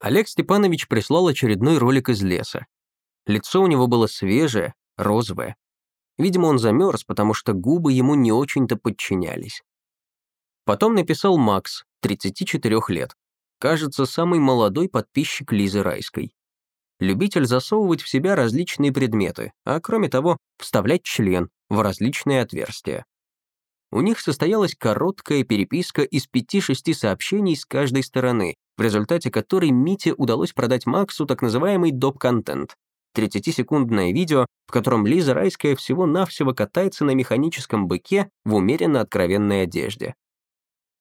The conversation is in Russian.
Олег Степанович прислал очередной ролик из леса. Лицо у него было свежее, розовое. Видимо, он замерз, потому что губы ему не очень-то подчинялись. Потом написал Макс, 34 лет. Кажется, самый молодой подписчик Лизы Райской. Любитель засовывать в себя различные предметы, а кроме того, вставлять член в различные отверстия. У них состоялась короткая переписка из пяти-шести сообщений с каждой стороны, в результате которой Мите удалось продать Максу так называемый доп-контент. 30-секундное видео, в котором Лиза Райская всего-навсего катается на механическом быке в умеренно откровенной одежде.